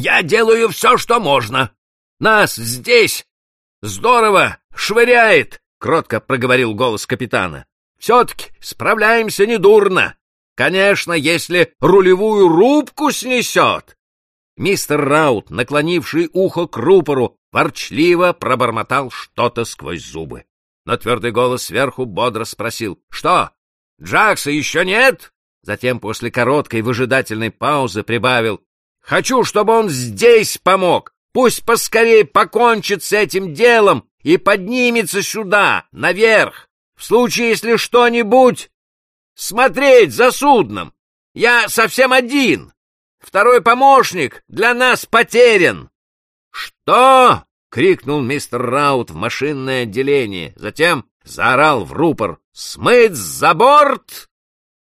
Я делаю все, что можно. Нас здесь здорово швыряет, — кротко проговорил голос капитана. Все-таки справляемся недурно. Конечно, если рулевую рубку снесет. Мистер Раут, наклонивший ухо к рупору, ворчливо пробормотал что-то сквозь зубы. Но твердый голос сверху бодро спросил. — Что, Джакса еще нет? Затем после короткой выжидательной паузы прибавил. — Хочу, чтобы он здесь помог. Пусть поскорее покончит с этим делом и поднимется сюда, наверх. В случае, если что-нибудь... Смотреть за судном. Я совсем один. Второй помощник для нас потерян. — Что? — крикнул мистер Раут в машинное отделение. Затем заорал в рупор «Смыть за борт!»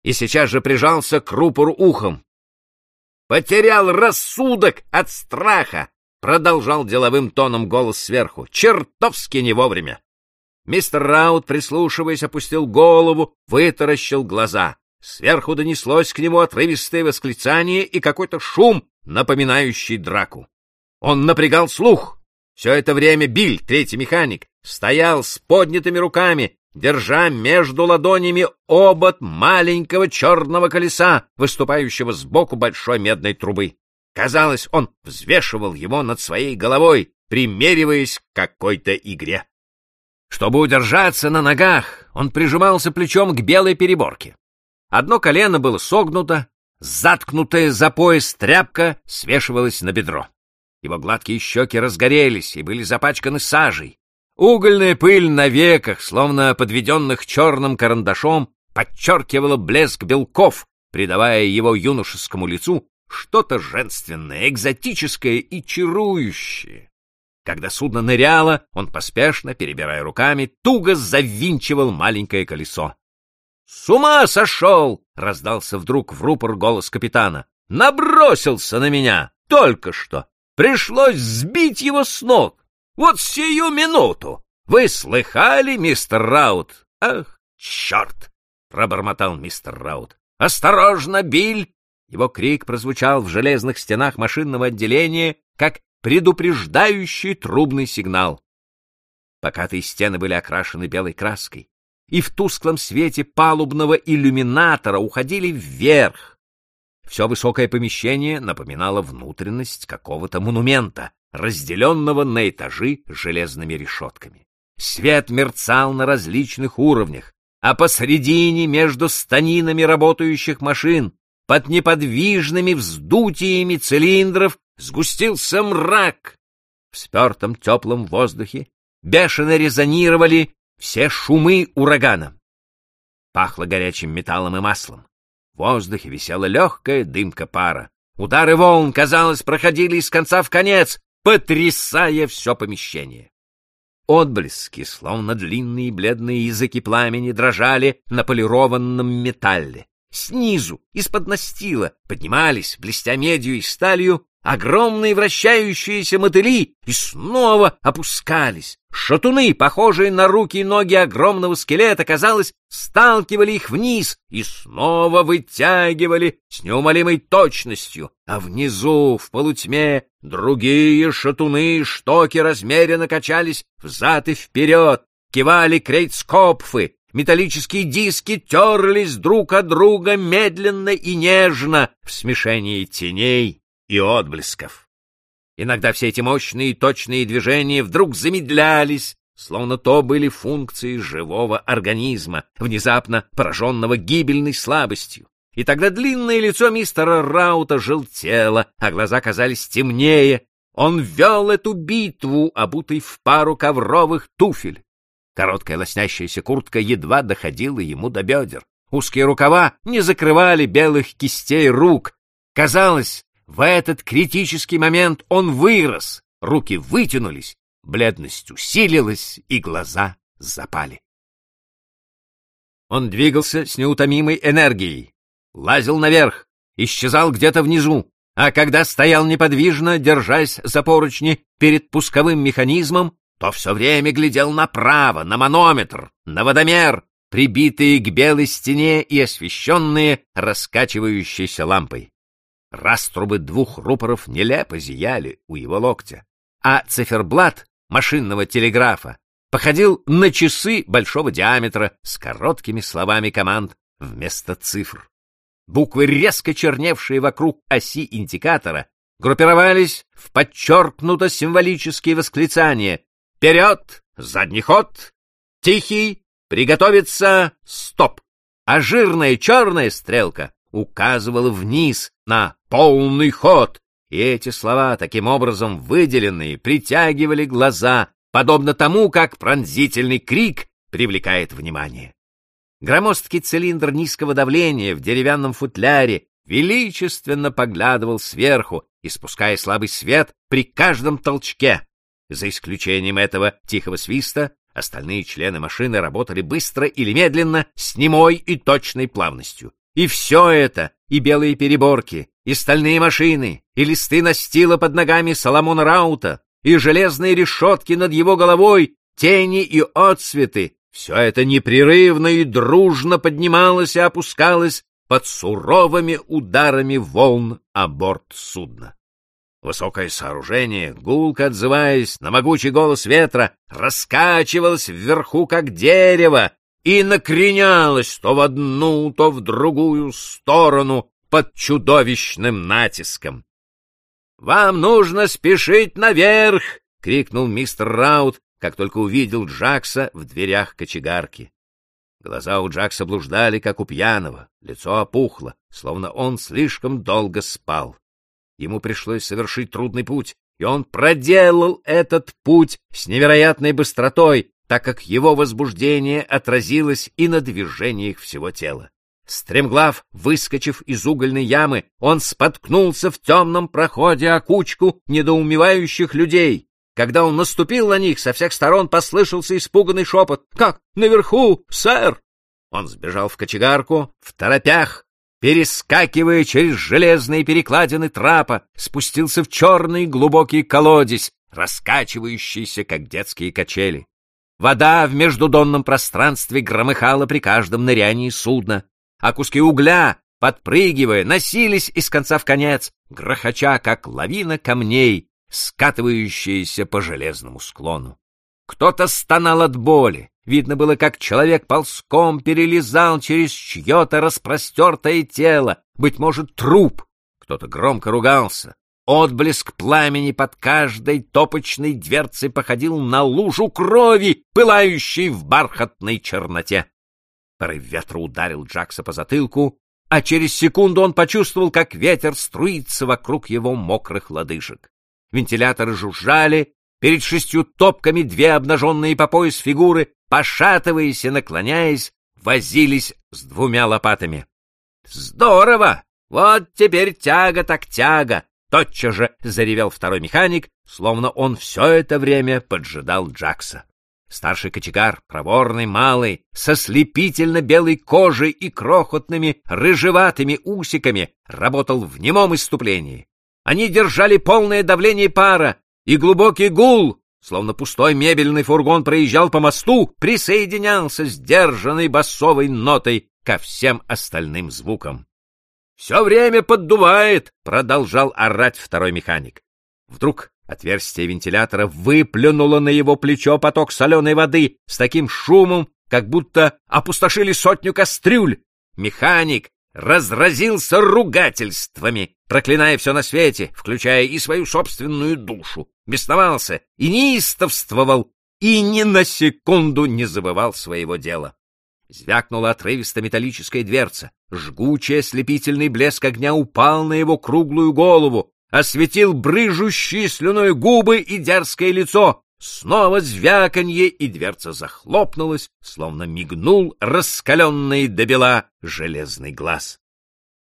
и сейчас же прижался к рупору ухом. «Потерял рассудок от страха!» — продолжал деловым тоном голос сверху. «Чертовски не вовремя!» Мистер Раут, прислушиваясь, опустил голову, вытаращил глаза. Сверху донеслось к нему отрывистое восклицание и какой-то шум, напоминающий драку. Он напрягал слух. Все это время Биль, третий механик, стоял с поднятыми руками, держа между ладонями обод маленького черного колеса, выступающего сбоку большой медной трубы. Казалось, он взвешивал его над своей головой, примериваясь к какой-то игре. Чтобы удержаться на ногах, он прижимался плечом к белой переборке. Одно колено было согнуто, заткнутая за пояс тряпка свешивалась на бедро. Его гладкие щеки разгорелись и были запачканы сажей. Угольная пыль на веках, словно подведенных черным карандашом, подчеркивала блеск белков, придавая его юношескому лицу что-то женственное, экзотическое и чарующее. Когда судно ныряло, он поспешно, перебирая руками, туго завинчивал маленькое колесо. «С ума сошел!» — раздался вдруг в рупор голос капитана. «Набросился на меня! Только что! Пришлось сбить его с ног! Вот сию минуту! Вы слыхали, мистер Раут? Ах, черт! пробормотал мистер Раут. Осторожно, Биль! Его крик прозвучал в железных стенах машинного отделения, как предупреждающий трубный сигнал. Покатые стены были окрашены белой краской, и в тусклом свете палубного иллюминатора уходили вверх. Все высокое помещение напоминало внутренность какого-то монумента, разделенного на этажи железными решетками. Свет мерцал на различных уровнях, а посредине между станинами работающих машин, под неподвижными вздутиями цилиндров, сгустился мрак. В спертом теплом воздухе бешено резонировали все шумы урагана. Пахло горячим металлом и маслом. В воздухе висела легкая дымка пара. Удары волн, казалось, проходили из конца в конец, потрясая все помещение. Отблески, словно длинные бледные языки пламени, дрожали на полированном металле. Снизу, из-под настила, поднимались, блестя медью и сталью, огромные вращающиеся мотыли и снова опускались. Шатуны, похожие на руки и ноги огромного скелета, казалось, сталкивали их вниз и снова вытягивали с неумолимой точностью, а внизу, в полутьме, другие шатуны и штоки размеренно качались взад и вперед, кивали крейцкопфы, металлические диски терлись друг от друга медленно и нежно в смешении теней и отблесков. Иногда все эти мощные и точные движения вдруг замедлялись, словно то были функции живого организма, внезапно пораженного гибельной слабостью. И тогда длинное лицо мистера Раута желтело, а глаза казались темнее. Он вел эту битву, обутый в пару ковровых туфель. Короткая лоснящаяся куртка едва доходила ему до бедер. Узкие рукава не закрывали белых кистей рук. Казалось, в этот критический момент он вырос, руки вытянулись, бледность усилилась и глаза запали. Он двигался с неутомимой энергией, лазил наверх, исчезал где-то внизу, а когда стоял неподвижно, держась за поручни перед пусковым механизмом, то все время глядел направо, на манометр, на водомер, прибитые к белой стене и освещенные раскачивающейся лампой. Раструбы двух рупоров нелепо зияли у его локтя, а циферблат машинного телеграфа походил на часы большого диаметра с короткими словами команд вместо цифр. Буквы, резко черневшие вокруг оси индикатора, группировались в подчеркнуто символические восклицания «Вперед! Задний ход! Тихий! Приготовиться! Стоп!» А жирная черная стрелка указывала вниз на полный ход, и эти слова, таким образом выделенные, притягивали глаза, подобно тому, как пронзительный крик привлекает внимание. Громоздкий цилиндр низкого давления в деревянном футляре величественно поглядывал сверху, испуская слабый свет при каждом толчке. За исключением этого тихого свиста, остальные члены машины работали быстро или медленно, с немой и точной плавностью. И все это, и белые переборки, и стальные машины, и листы настила под ногами Соломона Раута, и железные решетки над его головой, тени и отсветы, все это непрерывно и дружно поднималось и опускалось под суровыми ударами волн о борт судна. Высокое сооружение, гулко отзываясь на могучий голос ветра, раскачивалось вверху, как дерево, и накренялось то в одну, то в другую сторону под чудовищным натиском. «Вам нужно спешить наверх!» — крикнул мистер Раут, как только увидел Джакса в дверях кочегарки. Глаза у Джакса блуждали, как у пьяного, лицо опухло, словно он слишком долго спал. Ему пришлось совершить трудный путь, и он проделал этот путь с невероятной быстротой, так как его возбуждение отразилось и на движениях всего тела. Стремглав, выскочив из угольной ямы, он споткнулся в темном проходе о кучку недоумевающих людей. Когда он наступил на них, со всех сторон послышался испуганный шепот. «Как? Наверху, сэр!» Он сбежал в кочегарку, в торопях, перескакивая через железные перекладины трапа, спустился в черный глубокий колодец, раскачивающийся, как детские качели. Вода в междудонном пространстве громыхала при каждом нырянии судна а куски угля, подпрыгивая, носились из конца в конец, грохоча, как лавина камней, скатывающиеся по железному склону. Кто-то стонал от боли. Видно было, как человек ползком перелезал через чье-то распростертое тело, быть может, труп. Кто-то громко ругался. Отблеск пламени под каждой топочной дверцей походил на лужу крови, пылающей в бархатной черноте. Порыв ветра ударил Джакса по затылку, а через секунду он почувствовал, как ветер струится вокруг его мокрых лодыжек. Вентиляторы жужжали, перед шестью топками две обнаженные по пояс фигуры, пошатываясь и наклоняясь, возились с двумя лопатами. «Здорово! Вот теперь тяга так тяга!» Тотчас же заревел второй механик, словно он все это время поджидал Джакса. Старший кочегар, проворный, малый, со слепительно белой кожей и крохотными рыжеватыми усиками, работал в немом иступлении. Они держали полное давление пара, и глубокий гул, словно пустой мебельный фургон проезжал по мосту, присоединялся сдержанной басовой нотой ко всем остальным звукам. «Все время поддувает!» — продолжал орать второй механик. Вдруг Отверстие вентилятора выплюнуло на его плечо поток соленой воды с таким шумом, как будто опустошили сотню кастрюль. Механик разразился ругательствами, проклиная все на свете, включая и свою собственную душу, бесновался и неистовствовал, и ни на секунду не забывал своего дела. Звякнула отрывисто металлическая дверца. Жгучий ослепительный блеск огня упал на его круглую голову, осветил брыжущие слюной губы и дерзкое лицо. Снова звяканье, и дверца захлопнулась, словно мигнул раскаленный до бела железный глаз.